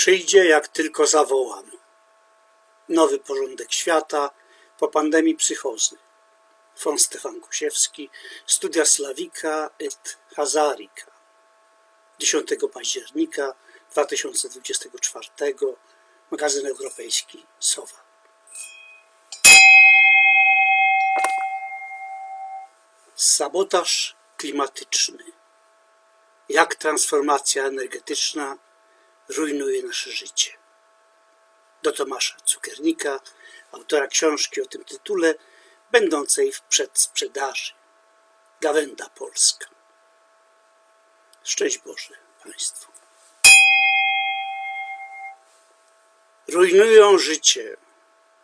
Przyjdzie jak tylko zawołam. Nowy porządek świata po pandemii psychozy. Von Stefan Kusiewski, Studia Slawika et Hazarika. 10 października 2024, magazyn europejski Sowa. Sabotaż klimatyczny. Jak transformacja energetyczna rujnuje nasze życie. Do Tomasza Cukiernika, autora książki o tym tytule, będącej w przedsprzedaży. Gawenda Polska. Szczęść Boże Państwu. Rujnują życie,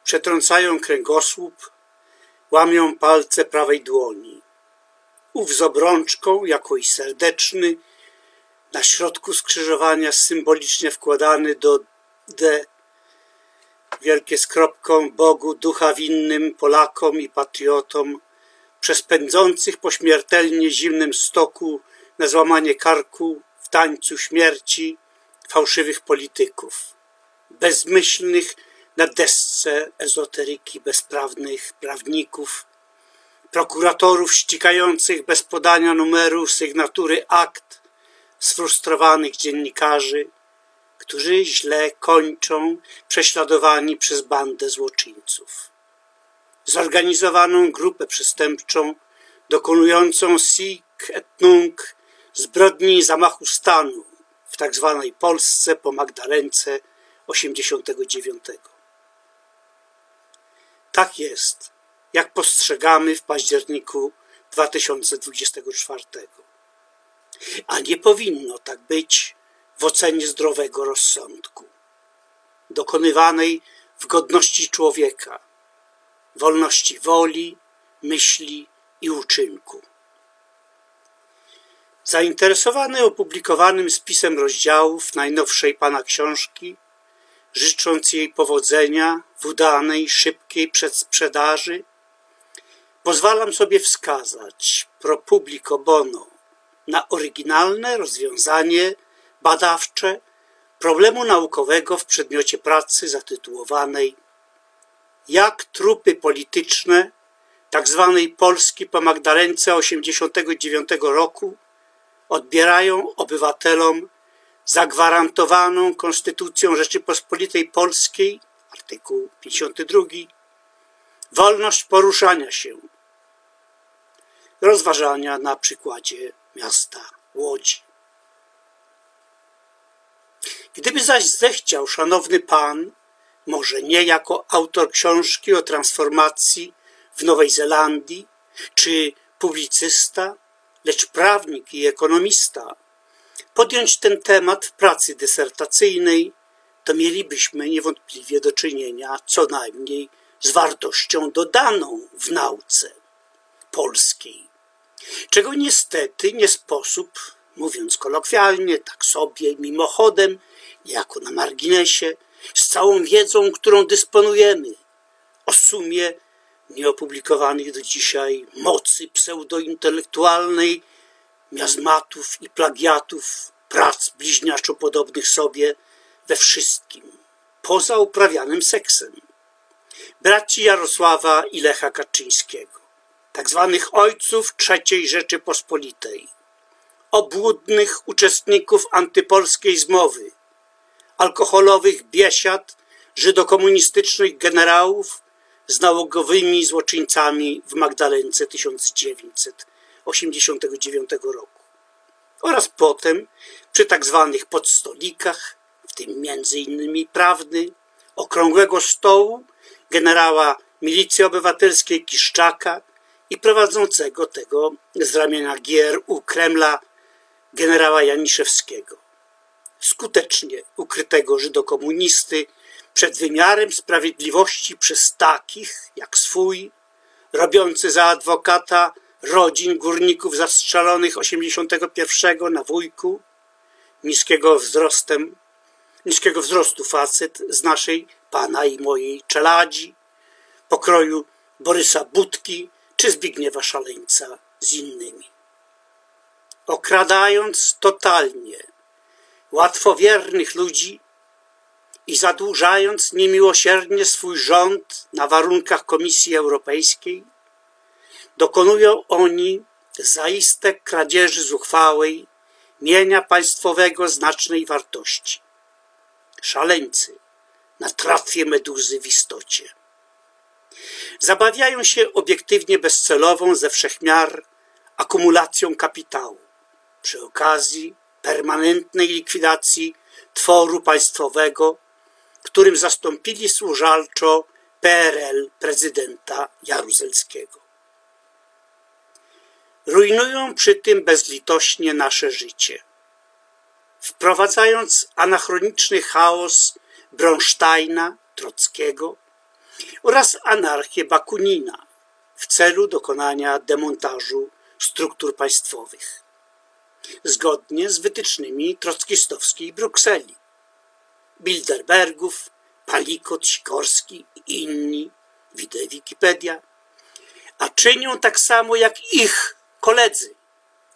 przetrącają kręgosłup, łamią palce prawej dłoni. Ów z obrączką, jako i serdeczny, na środku skrzyżowania symbolicznie wkładany do D. Wielkie z kropką Bogu ducha winnym Polakom i patriotom przez pędzących po śmiertelnie zimnym stoku na złamanie karku w tańcu śmierci fałszywych polityków, bezmyślnych na desce ezoteryki bezprawnych prawników, prokuratorów ścigających bez podania numeru sygnatury akt, sfrustrowanych dziennikarzy, którzy źle kończą prześladowani przez bandę złoczyńców. Zorganizowaną grupę przestępczą dokonującą sik et nunc zbrodni zamachu stanu w tak zwanej Polsce po Magdalence 89. Tak jest, jak postrzegamy w październiku 2024. A nie powinno tak być w ocenie zdrowego rozsądku, dokonywanej w godności człowieka, wolności woli, myśli i uczynku. Zainteresowany opublikowanym spisem rozdziałów najnowszej pana książki, życząc jej powodzenia w udanej, szybkiej przedsprzedaży, pozwalam sobie wskazać pro publico bono na oryginalne rozwiązanie badawcze problemu naukowego w przedmiocie pracy zatytułowanej Jak trupy polityczne tak zwanej Polski po Magdalence 89 roku odbierają obywatelom zagwarantowaną Konstytucją Rzeczypospolitej Polskiej, artykuł 52, wolność poruszania się. Rozważania na przykładzie miasta Łodzi. Gdyby zaś zechciał szanowny pan, może nie jako autor książki o transformacji w Nowej Zelandii, czy publicysta, lecz prawnik i ekonomista, podjąć ten temat w pracy dysertacyjnej, to mielibyśmy niewątpliwie do czynienia co najmniej z wartością dodaną w nauce polskiej, czego niestety nie sposób, mówiąc kolokwialnie, tak sobie, mimochodem, niejako na marginesie, z całą wiedzą, którą dysponujemy, o sumie nieopublikowanych do dzisiaj mocy pseudointelektualnej, miazmatów i plagiatów, prac bliźniaczo podobnych sobie we wszystkim, poza uprawianym seksem. Braci Jarosława i Lecha Kaczyńskiego, tak zwanych ojców III Rzeczypospolitej, obłudnych uczestników antypolskiej zmowy, alkoholowych biesiad żydokomunistycznych generałów z nałogowymi złoczyńcami w Magdalence 1989 roku oraz potem przy tak zwanych podstolikach, w tym innymi prawny, okrągłego stołu generała milicji obywatelskiej Kiszczaka i prowadzącego tego z ramienia GRU Kremla generała Janiszewskiego. Skutecznie ukrytego żydokomunisty przed wymiarem sprawiedliwości przez takich jak swój, robiący za adwokata rodzin górników zastrzelonych 81 na wujku, niskiego wzrostem, niskiego wzrostu facet z naszej pana i mojej czeladzi, pokroju Borysa Budki czy Zbigniewa Szaleńca z innymi. Okradając totalnie łatwowiernych ludzi, i zadłużając niemiłosiernie swój rząd na warunkach Komisji Europejskiej, dokonują oni zaiste kradzieży zuchwałej mienia państwowego znacznej wartości. Szaleńcy na trafie meduzy w istocie. Zabawiają się obiektywnie bezcelową ze wszechmiar akumulacją kapitału przy okazji permanentnej likwidacji tworu państwowego, którym zastąpili służalczo PRL prezydenta Jaruzelskiego. Rujnują przy tym bezlitośnie nasze życie. Wprowadzając anachroniczny chaos Bronsteina, Trockiego oraz anarchię Bakunina w celu dokonania demontażu struktur państwowych, zgodnie z wytycznymi trockistowskiej Brukseli. Bilderbergów, Palikot, Sikorski i inni, widzę Wikipedia, a czynią tak samo jak ich koledzy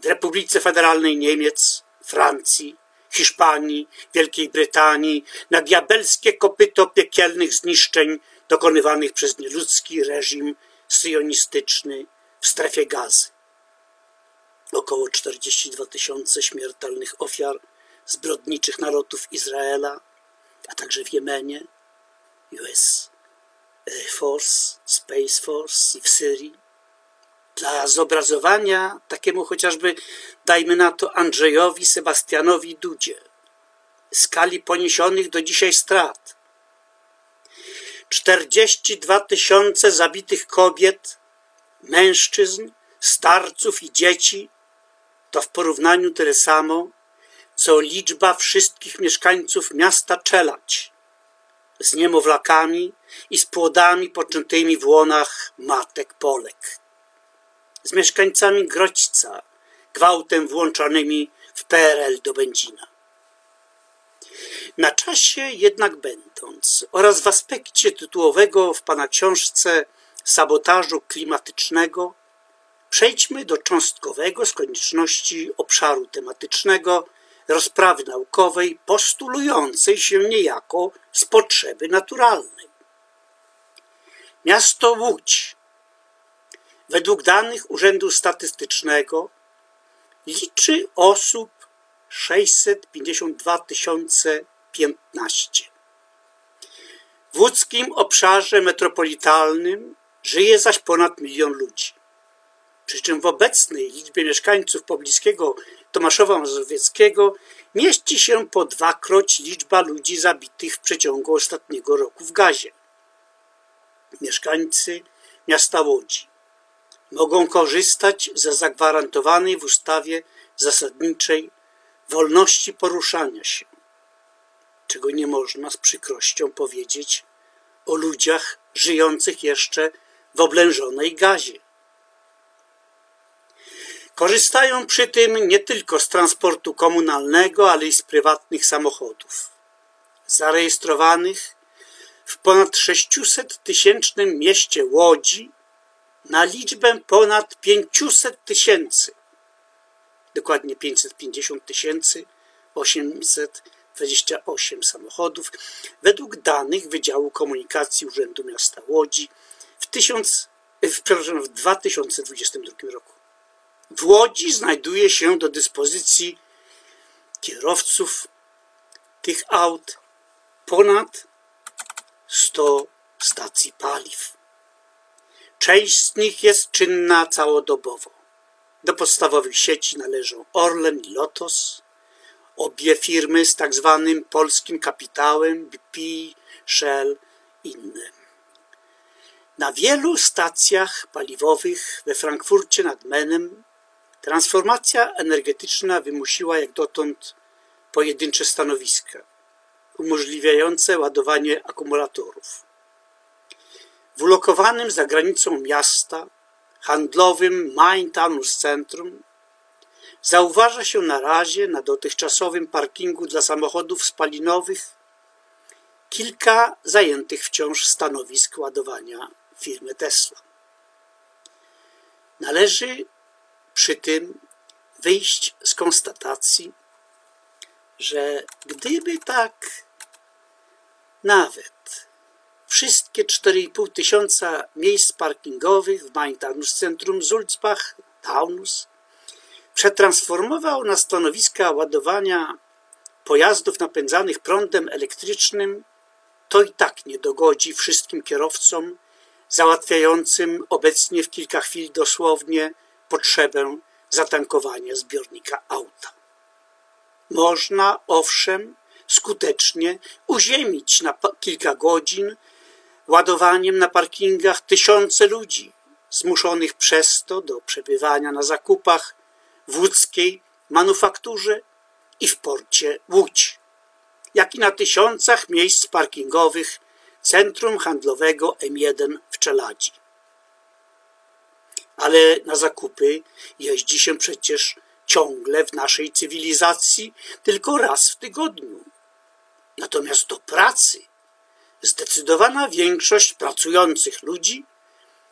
w Republice Federalnej Niemiec, Francji, Hiszpanii, Wielkiej Brytanii na diabelskie kopyto piekielnych zniszczeń dokonywanych przez nieludzki reżim syjonistyczny w strefie gazy. Około 42 tysiące śmiertelnych ofiar zbrodniczych narodów Izraela, a także w Jemenie, US Force, Space Force i w Syrii. Dla zobrazowania takiemu chociażby, dajmy na to Andrzejowi Sebastianowi Dudzie, skali poniesionych do dzisiaj strat. 42 tysiące zabitych kobiet, mężczyzn, starców i dzieci to w porównaniu tyle samo, co liczba wszystkich mieszkańców miasta Czelać z niemowlakami i z płodami poczętymi w łonach matek Polek. Z mieszkańcami Grodźca, gwałtem włączonymi w PRL do Będzina. Na czasie jednak będąc oraz w aspekcie tytułowego w Pana książce sabotażu klimatycznego przejdźmy do cząstkowego z konieczności obszaru tematycznego rozprawy naukowej postulującej się niejako z potrzeby naturalnej. Miasto Łódź według danych Urzędu Statystycznego liczy osób 652 015. W łódzkim obszarze metropolitalnym żyje zaś ponad milion ludzi. Przy czym w obecnej liczbie mieszkańców pobliskiego Tomaszowa Mazowieckiego mieści się po dwakroć liczba ludzi zabitych w przeciągu ostatniego roku w gazie. Mieszkańcy miasta Łodzi mogą korzystać ze zagwarantowanej w ustawie zasadniczej wolności poruszania się, czego nie można z przykrością powiedzieć o ludziach żyjących jeszcze w oblężonej gazie. Korzystają przy tym nie tylko z transportu komunalnego, ale i z prywatnych samochodów. Zarejestrowanych w ponad 600 tysięcznym mieście Łodzi na liczbę ponad 500 tysięcy, dokładnie 550 tysięcy 828 samochodów, według danych Wydziału Komunikacji Urzędu Miasta Łodzi w, tysiąc, w, w 2022 roku. W Łodzi znajduje się do dyspozycji kierowców tych aut ponad 100 stacji paliw. Część z nich jest czynna całodobowo. Do podstawowych sieci należą Orlen i Lotos, obie firmy z tak zwanym polskim kapitałem, BP, Shell, inne. Na wielu stacjach paliwowych we Frankfurcie nad Menem Transformacja energetyczna wymusiła jak dotąd pojedyncze stanowiska, umożliwiające ładowanie akumulatorów. W ulokowanym za granicą miasta, handlowym Main-Taunus Centrum zauważa się na razie na dotychczasowym parkingu dla samochodów spalinowych kilka zajętych wciąż stanowisk ładowania firmy Tesla. Należy przy tym wyjść z konstatacji, że gdyby tak Nawet wszystkie 4,5 tysiąca miejsc parkingowych w Maintanus Centrum Sulzbach, Taunus, przetransformował na stanowiska ładowania pojazdów napędzanych prądem elektrycznym, to i tak nie dogodzi wszystkim kierowcom załatwiającym obecnie w kilka chwil dosłownie potrzebę zatankowania zbiornika auta. Można, owszem, skutecznie uziemić na kilka godzin ładowaniem na parkingach tysiące ludzi, zmuszonych przez to do przebywania na zakupach w łódzkiej manufakturze i w porcie Łódź, jak i na tysiącach miejsc parkingowych centrum handlowego M1 w Czeladzi. Ale na zakupy jeździ się przecież ciągle w naszej cywilizacji tylko raz w tygodniu. Natomiast do pracy zdecydowana większość pracujących ludzi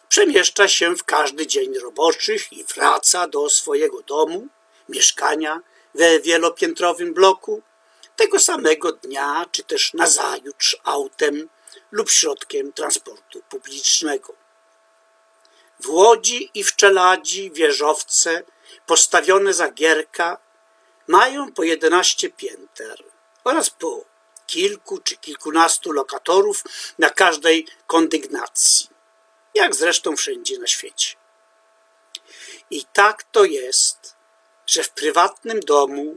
przemieszcza się w każdy dzień roboczych i wraca do swojego domu, mieszkania we wielopiętrowym bloku tego samego dnia, czy też nazajutrz autem lub środkiem transportu publicznego. W Łodzi i w Czeladzi wieżowce postawione za gierka mają po 11 pięter oraz po kilku czy kilkunastu lokatorów na każdej kondygnacji, jak zresztą wszędzie na świecie. I tak to jest, że w prywatnym domu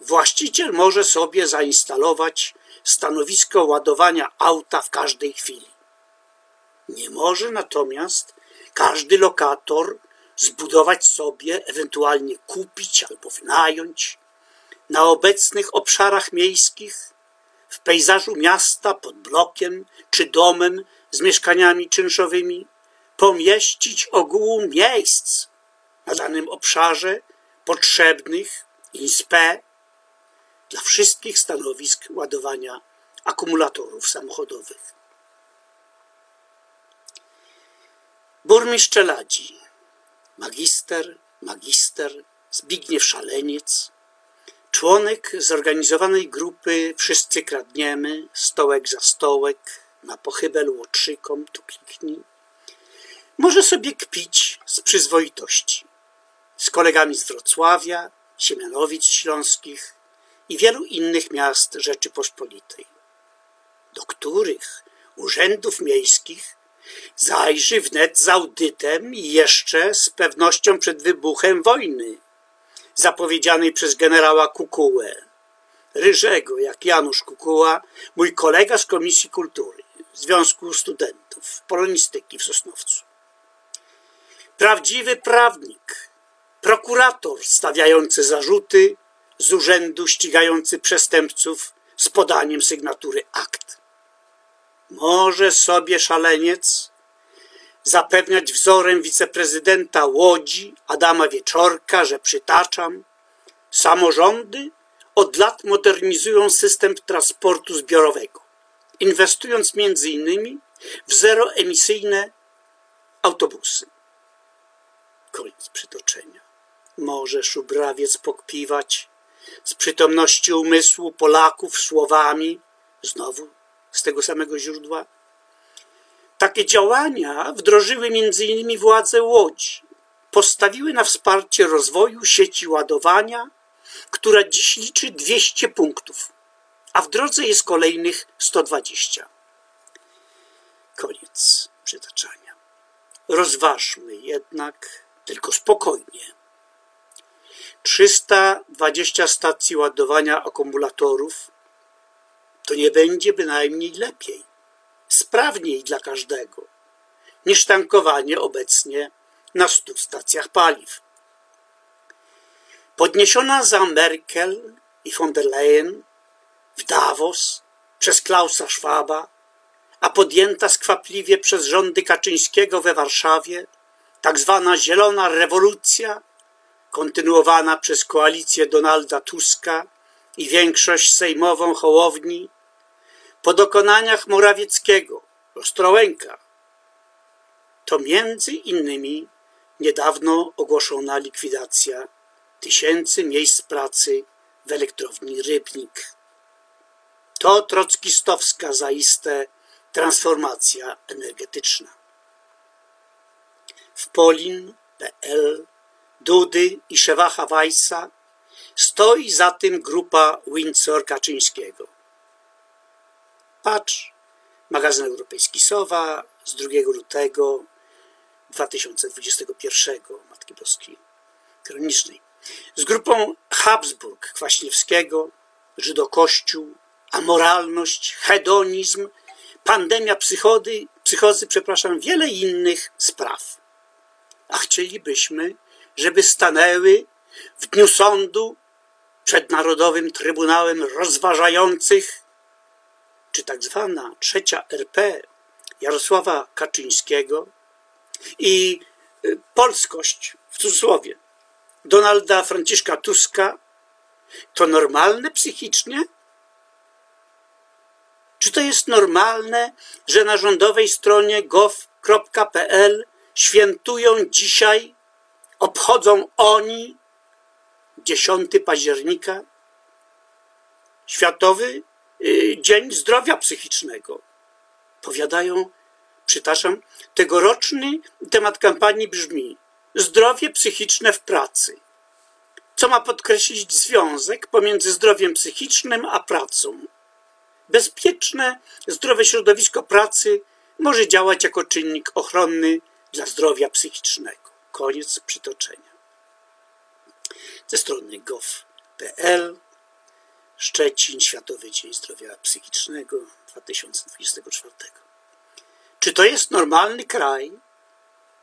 właściciel może sobie zainstalować stanowisko ładowania auta w każdej chwili. Nie może natomiast każdy lokator zbudować sobie, ewentualnie kupić albo wynająć na obecnych obszarach miejskich, w pejzażu miasta pod blokiem czy domem z mieszkaniami czynszowymi, pomieścić ogółu miejsc na danym obszarze potrzebnych INSPE dla wszystkich stanowisk ładowania akumulatorów samochodowych. Burmistrz Czeladzi, magister, magister Zbigniew Szaleniec, członek zorganizowanej grupy Wszyscy kradniemy, stołek za stołek, na pochybel łotrzykom, tu kliknij, może sobie kpić z przyzwoitości z kolegami z Wrocławia, Siemianowic Śląskich i wielu innych miast Rzeczypospolitej, do których urzędów miejskich zajrzy wnet z audytem i jeszcze z pewnością przed wybuchem wojny zapowiedzianej przez generała Kukułę, Ryżego, jak Janusz Kukuła, mój kolega z Komisji Kultury, Związku Studentów, Polonistyki w Sosnowcu. Prawdziwy prawnik, prokurator stawiający zarzuty z urzędu ścigający przestępców z podaniem sygnatury akt. Może sobie szaleniec zapewniać wzorem wiceprezydenta Łodzi Adama Wieczorka, że przytaczam, samorządy od lat modernizują system transportu zbiorowego, inwestując innymi w zeroemisyjne autobusy. Koniec przytoczenia. Może szubrawiec pokpiwać z przytomności umysłu Polaków słowami, znowu z tego samego źródła. Takie działania wdrożyły m.in. władze Łodzi. Postawiły na wsparcie rozwoju sieci ładowania, która dziś liczy 200 punktów, a w drodze jest kolejnych 120. Koniec przytaczania. Rozważmy jednak tylko spokojnie 320 stacji ładowania akumulatorów, to nie będzie bynajmniej lepiej, sprawniej dla każdego niż tankowanie obecnie na 100 stacjach paliw. Podniesiona za Merkel i von der Leyen w Davos przez Klausa Schwaba, a podjęta skwapliwie przez rządy Kaczyńskiego we Warszawie, tak zwana zielona rewolucja kontynuowana przez koalicję Donalda Tuska i większość sejmową Hołowni, po dokonaniach Morawieckiego, Ostrołęka, to między innymi niedawno ogłoszona likwidacja tysięcy miejsc pracy w elektrowni Rybnik. To trockistowska zaiste transformacja energetyczna. W Polin, PL, Dudy i Szewacha Weissa stoi za tym grupa Windsor Kaczyńskiego. Patrz, magazyn europejski Sowa z 2 lutego 2021 Matki Boskiej Kronicznej. Z grupą Habsburg Kwaśniewskiego, Żydokościół, amoralność, hedonizm, pandemia psychody, psychozy, przepraszam, wiele innych spraw. A chcielibyśmy, żeby stanęły w dniu sądu przed Narodowym Trybunałem Rozważających, czy tak zwana trzecia RP Jarosława Kaczyńskiego i y, polskość, w cudzysłowie, Donalda Franciszka Tuska, to normalne psychicznie? Czy to jest normalne, że na rządowej stronie gov.pl świętują dzisiaj, obchodzą oni 10 października, Światowy Dzień Zdrowia Psychicznego. Powiadają, przytaczam, tegoroczny temat kampanii brzmi zdrowie psychiczne w pracy, co ma podkreślić związek pomiędzy zdrowiem psychicznym a pracą. Bezpieczne, zdrowe środowisko pracy może działać jako czynnik ochronny dla zdrowia psychicznego. Koniec przytoczenia. Ze strony gov.pl Szczecin, Światowy Dzień Zdrowia Psychicznego 2024. Czy to jest normalny kraj,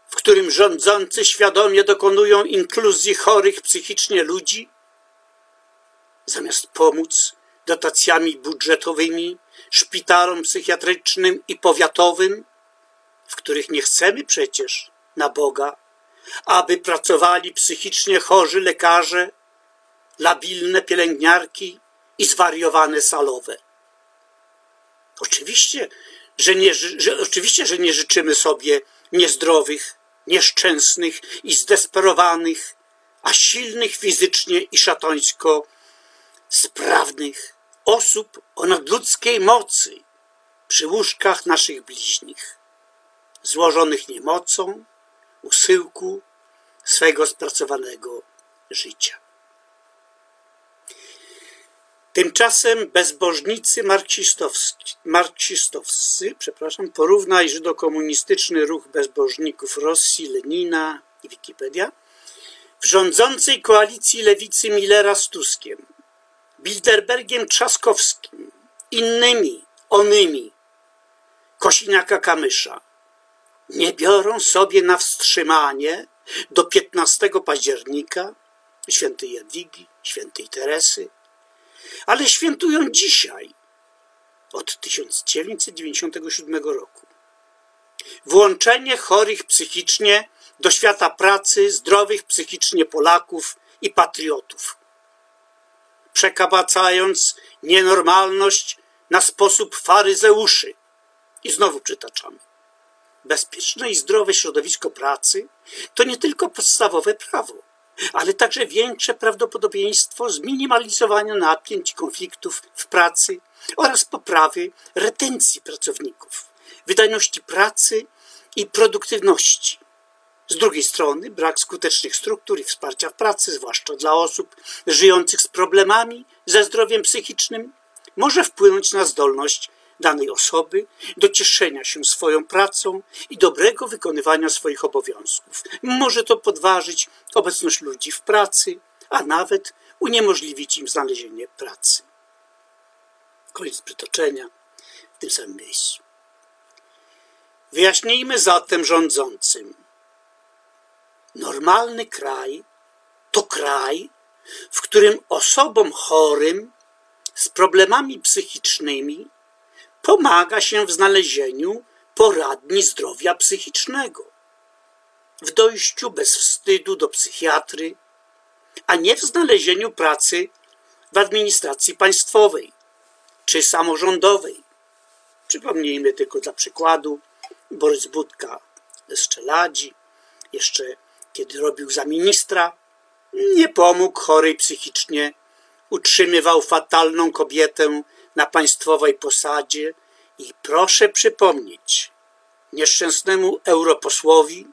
w którym rządzący świadomie dokonują inkluzji chorych psychicznie ludzi? Zamiast pomóc dotacjami budżetowymi szpitalom psychiatrycznym i powiatowym, w których nie chcemy przecież na Boga, aby pracowali psychicznie chorzy lekarze, labilne pielęgniarki i zwariowane salowe. Oczywiście, że nie, że, oczywiście, że nie życzymy sobie niezdrowych, nieszczęsnych i zdesperowanych, a silnych fizycznie i szatońsko sprawnych osób o nadludzkiej mocy przy łóżkach naszych bliźnich, złożonych niemocą, usyłku swego spracowanego życia. Tymczasem bezbożnicy marksistowscy, przepraszam, porównaj żydokomunistyczny ruch bezbożników Rosji, Lenina i Wikipedia, w rządzącej koalicji lewicy Millera z Tuskiem, Bilderbergiem Trzaskowskim, innymi, onymi, Kosiniaka Kamysza, nie biorą sobie na wstrzymanie do 15 października świętej Jadwigi, świętej Teresy, ale świętują dzisiaj, od 1997 roku. Włączenie chorych psychicznie do świata pracy, zdrowych psychicznie Polaków i patriotów. Przekabacając nienormalność na sposób faryzeuszy. I znowu przytaczamy. Bezpieczne i zdrowe środowisko pracy to nie tylko podstawowe prawo, ale także większe prawdopodobieństwo zminimalizowania napięć i konfliktów w pracy oraz poprawy retencji pracowników, wydajności pracy i produktywności. Z drugiej strony brak skutecznych struktur i wsparcia w pracy, zwłaszcza dla osób żyjących z problemami ze zdrowiem psychicznym, może wpłynąć na zdolność danej osoby do cieszenia się swoją pracą i dobrego wykonywania swoich obowiązków. Może to podważyć obecność ludzi w pracy, a nawet uniemożliwić im znalezienie pracy. Koniec przytoczenia w tym samym miejscu. Wyjaśnijmy zatem rządzącym. Normalny kraj to kraj, w którym osobom chorym z problemami psychicznymi pomaga się w znalezieniu poradni zdrowia psychicznego, w dojściu bez wstydu do psychiatry, a nie w znalezieniu pracy w administracji państwowej czy samorządowej. Przypomnijmy tylko dla przykładu Borys Budka z Czeladzi, jeszcze kiedy robił za ministra, nie pomógł chorej psychicznie, utrzymywał fatalną kobietę na państwowej posadzie i proszę przypomnieć nieszczęsnemu europosłowi,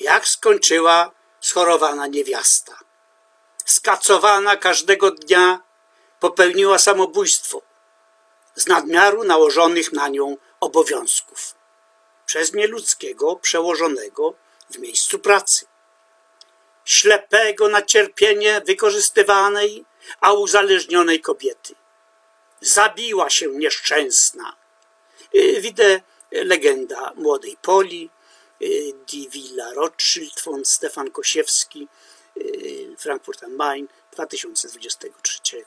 jak skończyła schorowana niewiasta. Skacowana każdego dnia popełniła samobójstwo z nadmiaru nałożonych na nią obowiązków przez nieludzkiego przełożonego w miejscu pracy. Ślepego na cierpienie wykorzystywanej, a uzależnionej kobiety. Zabiła się nieszczęsna. Y, widzę legenda młodej Poli, y, Di Villa Rothschild von Stefan Kosiewski, y, Frankfurt am Main 2023.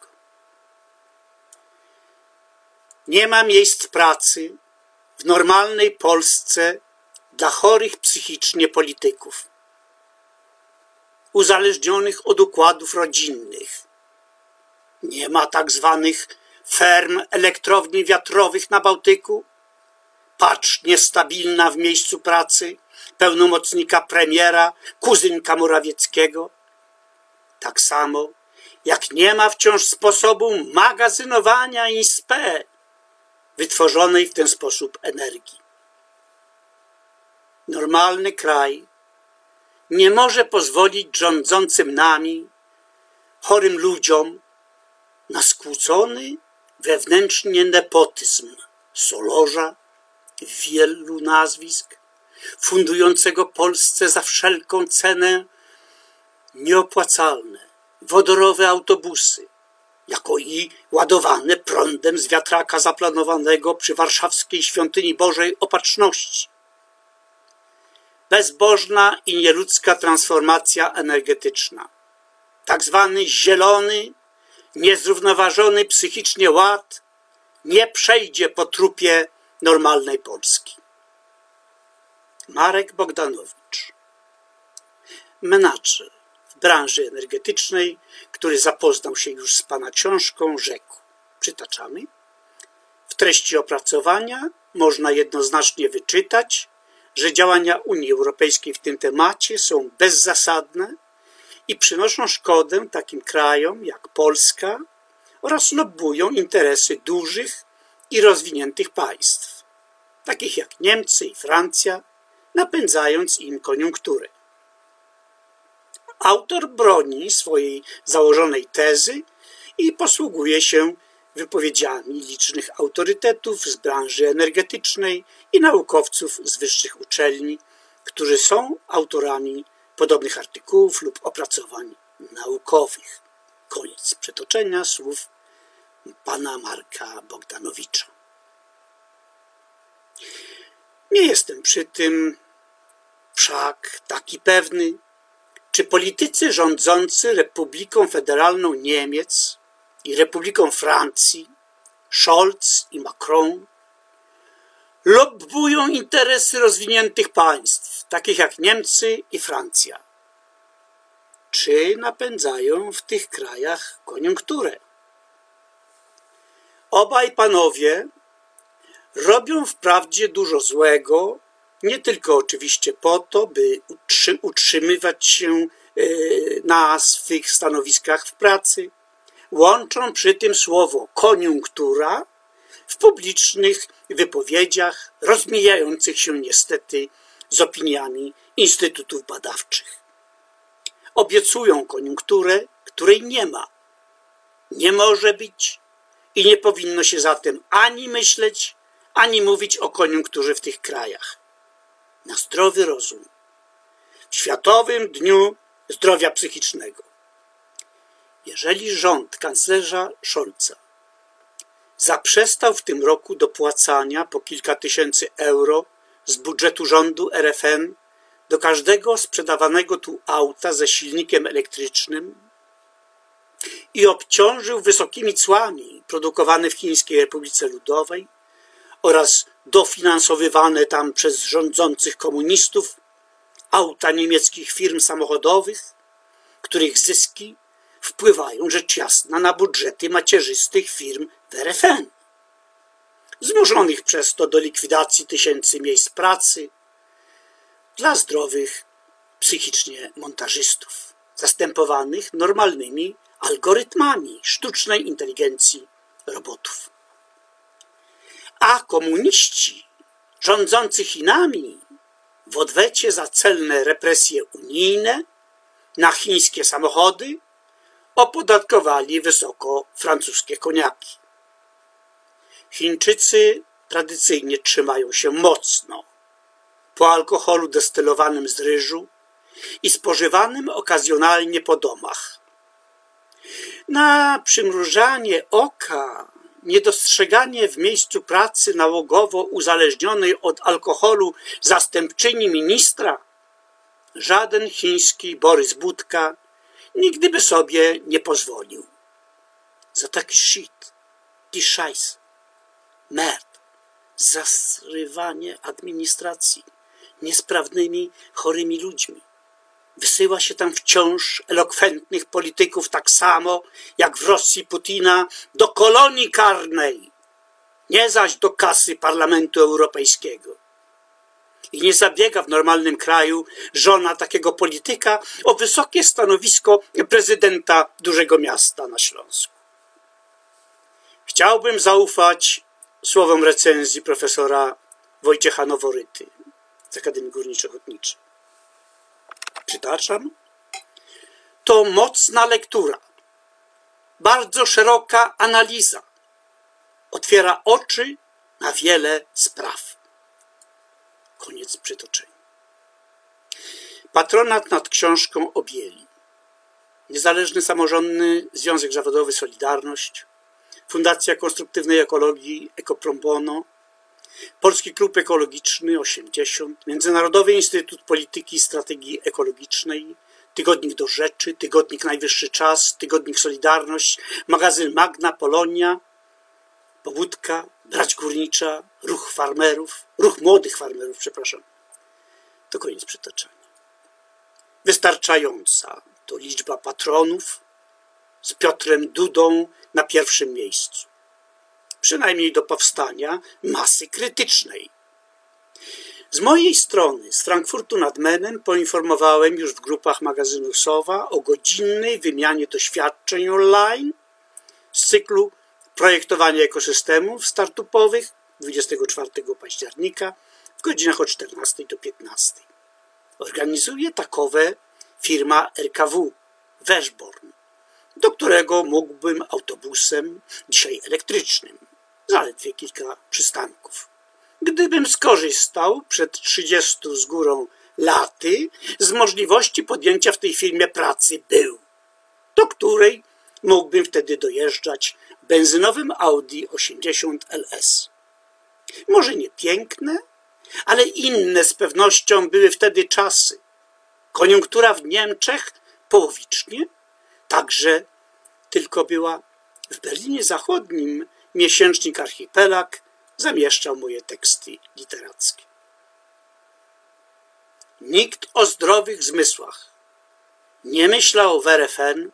Nie ma miejsc pracy w normalnej Polsce dla chorych psychicznie polityków, uzależnionych od układów rodzinnych. Nie ma tak zwanych ferm elektrowni wiatrowych na Bałtyku, patrz niestabilna w miejscu pracy, pełnomocnika premiera, kuzynka Morawieckiego. Tak samo jak nie ma wciąż sposobu magazynowania INSPE, wytworzonej w ten sposób energii. Normalny kraj nie może pozwolić rządzącym nami, chorym ludziom, na skłócony wewnętrznie nepotyzm Solorza, wielu nazwisk, fundującego Polsce za wszelką cenę nieopłacalne wodorowe autobusy, jako i ładowane prądem z wiatraka zaplanowanego przy warszawskiej świątyni Bożej Opatrzności. Bezbożna i nieludzka transformacja energetyczna, tak zwany zielony, niezrównoważony psychicznie ład nie przejdzie po trupie normalnej Polski. Marek Bogdanowicz, menadżer w branży energetycznej, który zapoznał się już z Pana książką, rzekł, przytaczamy, w treści opracowania można jednoznacznie wyczytać, że działania Unii Europejskiej w tym temacie są bezzasadne i przynoszą szkodę takim krajom jak Polska oraz lobbują interesy dużych i rozwiniętych państw, takich jak Niemcy i Francja, napędzając im koniunkturę. Autor broni swojej założonej tezy i posługuje się wypowiedziami licznych autorytetów z branży energetycznej i naukowców z wyższych uczelni, którzy są autorami podobnych artykułów lub opracowań naukowych. Koniec przytoczenia słów pana Marka Bogdanowicza. Nie jestem przy tym wszak taki pewny, czy politycy rządzący Republiką Federalną Niemiec i Republiką Francji, Scholz i Macron, lobbują interesy rozwiniętych państw, takich jak Niemcy i Francja? Czy napędzają w tych krajach koniunkturę? Obaj panowie robią wprawdzie dużo złego, nie tylko oczywiście po to, by utrzymywać się e, na swych stanowiskach w pracy, łączą przy tym słowo koniunktura w publicznych wypowiedziach rozmijających się niestety z opiniami instytutów badawczych. Obiecują koniunkturę, której nie ma. Nie może być i nie powinno się zatem ani myśleć, ani mówić o koniunkturze w tych krajach. Na zdrowy rozum. W Światowym Dniu Zdrowia Psychicznego. Jeżeli rząd kanclerza Scholza zaprzestał w tym roku dopłacania po kilka tysięcy euro z budżetu rządu RFN do każdego sprzedawanego tu auta ze silnikiem elektrycznym i obciążył wysokimi cłami produkowane w Chińskiej Republice Ludowej oraz dofinansowywane tam przez rządzących komunistów auta niemieckich firm samochodowych, których zyski wpływają rzecz jasna na budżety macierzystych firm w RFN, zmuszonych przez to do likwidacji tysięcy miejsc pracy dla zdrowych psychicznie montażystów, zastępowanych normalnymi algorytmami sztucznej inteligencji robotów. A komuniści rządzący Chinami w odwecie za celne represje unijne na chińskie samochody opodatkowali wysoko francuskie koniaki. Chińczycy tradycyjnie trzymają się mocno po alkoholu destylowanym z ryżu i spożywanym okazjonalnie po domach. Na przymrużanie oka, niedostrzeganie w miejscu pracy nałogowo uzależnionej od alkoholu zastępczyni ministra, żaden chiński Borys Budka nigdy by sobie nie pozwolił. Za taki shit, die Scheiß, merd, zasrywanie administracji niesprawnymi, chorymi ludźmi. Wysyła się tam wciąż elokwentnych polityków tak samo jak w Rosji Putina do kolonii karnej, nie zaś do kasy Parlamentu Europejskiego. I nie zabiega w normalnym kraju żona takiego polityka o wysokie stanowisko prezydenta dużego miasta na Śląsku. Chciałbym zaufać słowom recenzji profesora Wojciecha Noworyty z Akademii Górniczo-Hutniczej. Przytaczam. To mocna lektura, bardzo szeroka analiza. Otwiera oczy na wiele spraw. Koniec przytoczenia. Patronat nad książką objęli Niezależny Samorządny Związek Zawodowy Solidarność, Fundacja Konstruktywnej Ekologii Ekoprombono, Polski Klub Ekologiczny 80, Międzynarodowy Instytut Polityki i Strategii Ekologicznej, Tygodnik do Rzeczy, Tygodnik Najwyższy Czas, Tygodnik Solidarność, magazyn Magna, Polonia, Pobudka, Brać Górnicza, Ruch Farmerów, Ruch Młodych Farmerów, przepraszam. To koniec przytaczania. Wystarczająca to liczba patronów z Piotrem Dudą na pierwszym miejscu przynajmniej do powstania masy krytycznej. Z mojej strony, z Frankfurtu nad Menem, poinformowałem już w grupach magazynu Sowa o godzinnej wymianie doświadczeń online z cyklu Projektowanie ekosystemów startupowych 24 października w godzinach od 14 do 15. Organizuje takowe firma RKW Weszborn, do którego mógłbym autobusem, dzisiaj elektrycznym, zaledwie kilka przystanków. Gdybym skorzystał przed 30 z górą laty z możliwości podjęcia w tej firmie pracy był, do której mógłbym wtedy dojeżdżać benzynowym Audi 80 LS. Może nie piękne, ale inne z pewnością były wtedy czasy. Koniunktura w Niemczech połowicznie, także tylko była w Berlinie Zachodnim miesięcznik Archipelag zamieszczał moje teksty literackie. Nikt o zdrowych zmysłach nie myślał w RFN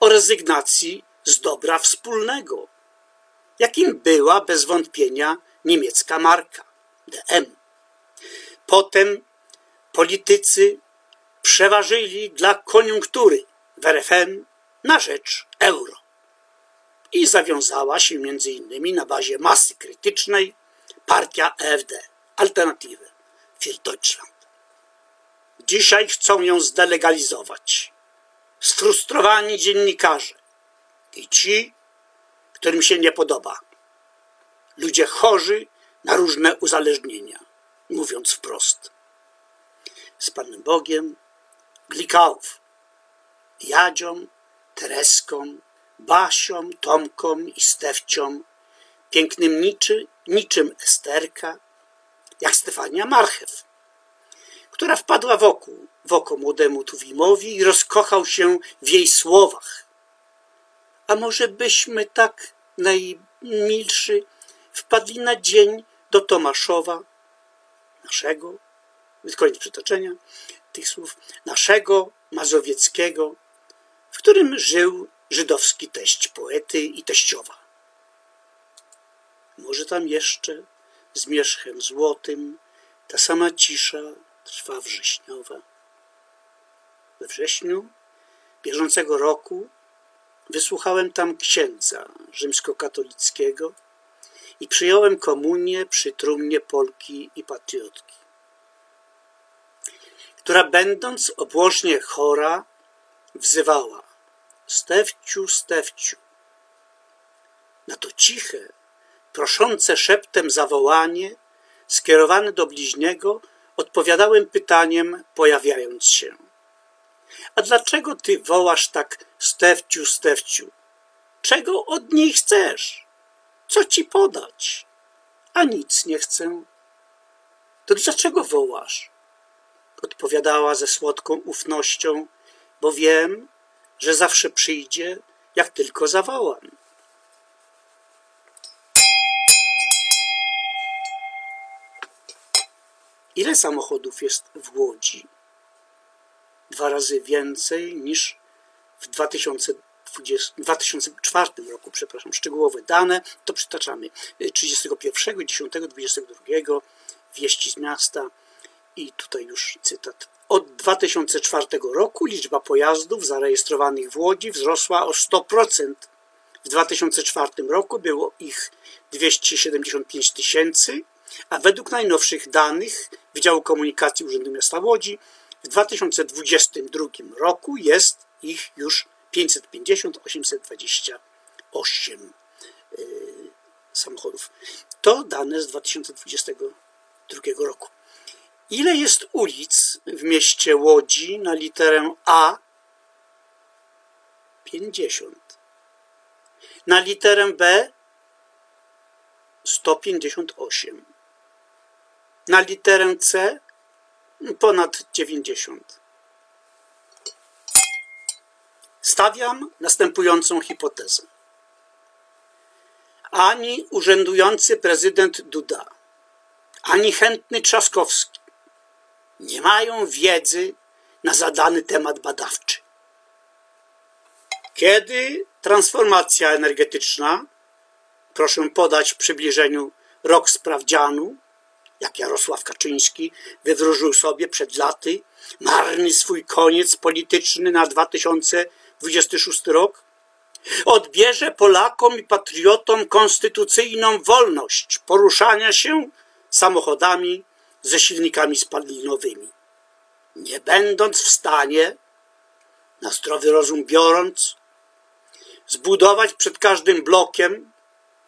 o rezygnacji z dobra wspólnego, jakim była bez wątpienia niemiecka marka DM. Potem politycy przeważyli dla koniunktury w RFN na rzecz i zawiązała się innymi na bazie masy krytycznej partia EFD, Alternative für Deutschland. Dzisiaj chcą ją zdelegalizować. Sfrustrowani dziennikarze i ci, którym się nie podoba. Ludzie chorzy na różne uzależnienia, mówiąc wprost. Z Panem Bogiem, Glikaów, Jadzią, Tereską, Basią, Tomką i Stefcią, pięknym niczy, niczym Esterka, jak Stefania Marchew, która wpadła wokół, w oko młodemu Tuwimowi i rozkochał się w jej słowach. A może byśmy tak najmilszy wpadli na dzień do Tomaszowa, naszego, koniec przytoczenia tych słów, naszego mazowieckiego, w którym żył żydowski teść poety i teściowa. Może tam jeszcze z złotym ta sama cisza trwa wrześniowa. We wrześniu bieżącego roku wysłuchałem tam księdza rzymskokatolickiego i przyjąłem komunię przy trumnie Polki i patriotki, która będąc obłożnie chora, wzywała Stefciu, Stefciu. Na to ciche, proszące szeptem zawołanie, skierowane do bliźniego, odpowiadałem pytaniem, pojawiając się. A dlaczego ty wołasz tak Stefciu, Stefciu? Czego od niej chcesz? Co ci podać? A nic nie chcę. To dlaczego wołasz? Odpowiadała ze słodką ufnością, bo wiem, że zawsze przyjdzie, jak tylko zawołam. Ile samochodów jest w Łodzi? Dwa razy więcej niż w 2020, 2004 roku, przepraszam, szczegółowe dane, to przytaczamy 31, 10, 22, wieści z miasta i tutaj już cytat. Od 2004 roku liczba pojazdów zarejestrowanych w Łodzi wzrosła o 100%. W 2004 roku było ich 275 tysięcy, a według najnowszych danych Wydziału Komunikacji Urzędu Miasta Łodzi w 2022 roku jest ich już 550 828 yy, samochodów. To dane z 2022 roku. Ile jest ulic w mieście Łodzi na literę A? 50. Na literę B? 158. Na literę C? Ponad 90. Stawiam następującą hipotezę. Ani urzędujący prezydent Duda, ani chętny Trzaskowski nie mają wiedzy na zadany temat badawczy. Kiedy transformacja energetyczna, proszę podać w przybliżeniu rok sprawdzianu, jak Jarosław Kaczyński wywróżył sobie przed laty marny swój koniec polityczny na 2026 rok, odbierze Polakom i patriotom konstytucyjną wolność poruszania się samochodami ze silnikami spalinowymi. Nie będąc w stanie, na zdrowy rozum biorąc, zbudować przed każdym blokiem,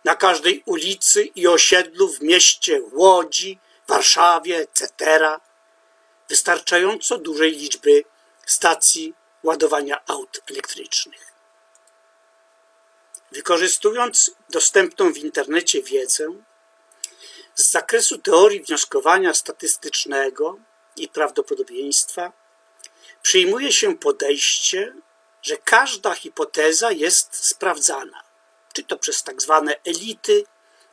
na każdej ulicy i osiedlu w mieście Łodzi, Warszawie, etc. wystarczająco dużej liczby stacji ładowania aut elektrycznych. Wykorzystując dostępną w internecie wiedzę, z zakresu teorii wnioskowania statystycznego i prawdopodobieństwa przyjmuje się podejście, że każda hipoteza jest sprawdzana, czy to przez tak zwane elity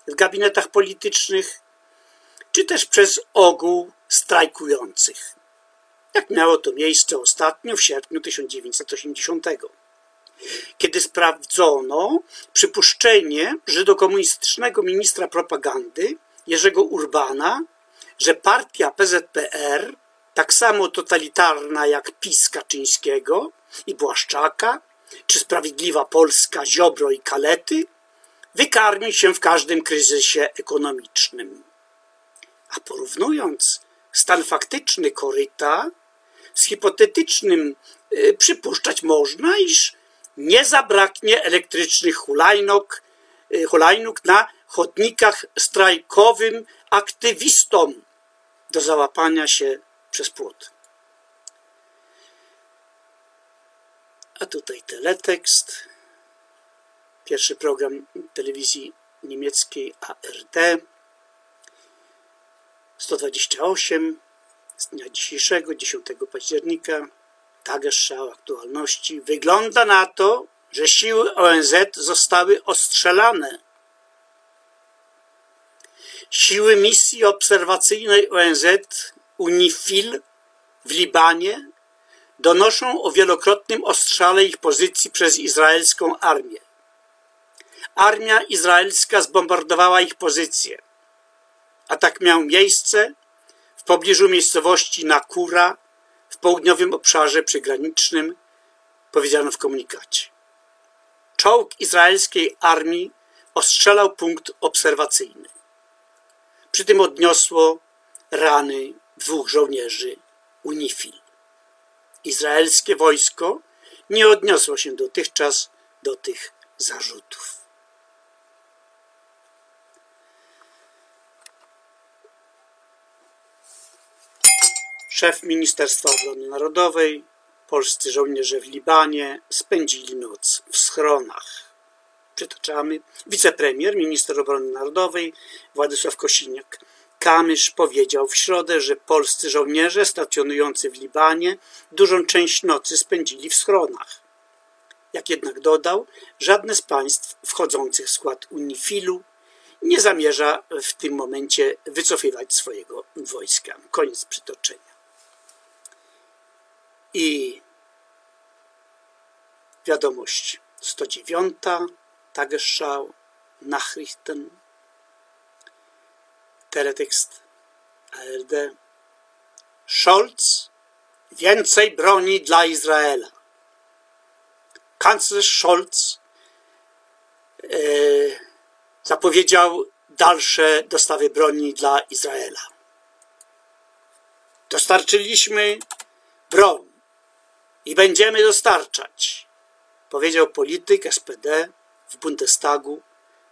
w gabinetach politycznych, czy też przez ogół strajkujących, jak miało to miejsce ostatnio w sierpniu 1980 kiedy sprawdzono przypuszczenie żydokomunistycznego ministra propagandy Jerzego Urbana, że partia PZPR, tak samo totalitarna jak PiS Kaczyńskiego i Błaszczaka, czy Sprawiedliwa Polska Ziobro i Kalety, wykarmi się w każdym kryzysie ekonomicznym. A porównując stan faktyczny koryta z hipotetycznym, yy, przypuszczać można, iż nie zabraknie elektrycznych hulajnóg, yy, hulajnóg na chodnikach strajkowym aktywistom do załapania się przez płot. A tutaj teletekst. Pierwszy program telewizji niemieckiej ARD 128 z dnia dzisiejszego, 10 października. Tagesschau aktualności. Wygląda na to, że siły ONZ zostały ostrzelane Siły misji obserwacyjnej ONZ UNIFIL w Libanie donoszą o wielokrotnym ostrzale ich pozycji przez izraelską armię. Armia izraelska zbombardowała ich pozycje. Atak miał miejsce w pobliżu miejscowości Nakura w południowym obszarze przygranicznym, powiedziano w komunikacie. Czołg izraelskiej armii ostrzelał punkt obserwacyjny. Przy tym odniosło rany dwóch żołnierzy UNIFIL. Izraelskie wojsko nie odniosło się dotychczas do tych zarzutów. Szef Ministerstwa Obrony Narodowej, polscy żołnierze w Libanie spędzili noc w schronach. Przytaczamy. Wicepremier, minister obrony narodowej Władysław Kosiniak Kamysz powiedział w środę, że polscy żołnierze stacjonujący w Libanie dużą część nocy spędzili w schronach. Jak jednak dodał, żadne z państw wchodzących w skład UNIFIL-u nie zamierza w tym momencie wycofywać swojego wojska. Koniec przytoczenia. I wiadomość 109. Tagesschau, Nachrichten, teletekst ARD. Scholz, więcej broni dla Izraela. Kanclerz Scholz e, zapowiedział dalsze dostawy broni dla Izraela. Dostarczyliśmy broń i będziemy dostarczać, powiedział polityk SPD w Bundestagu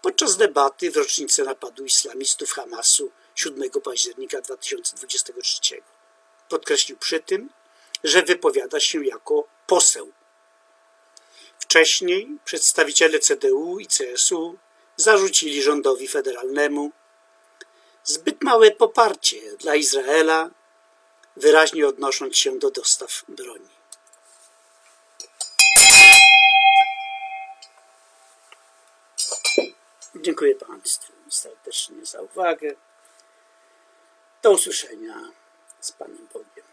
podczas debaty w rocznicę napadu islamistów Hamasu 7 października 2023. Podkreślił przy tym, że wypowiada się jako poseł. Wcześniej przedstawiciele CDU i CSU zarzucili rządowi federalnemu zbyt małe poparcie dla Izraela, wyraźnie odnosząc się do dostaw broni. Dziękuję Państwu serdecznie za uwagę. Do usłyszenia z Panem Bogiem.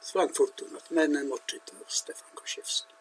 Z Frankfurtu nad Menem odczytał Stefan Kosiewski.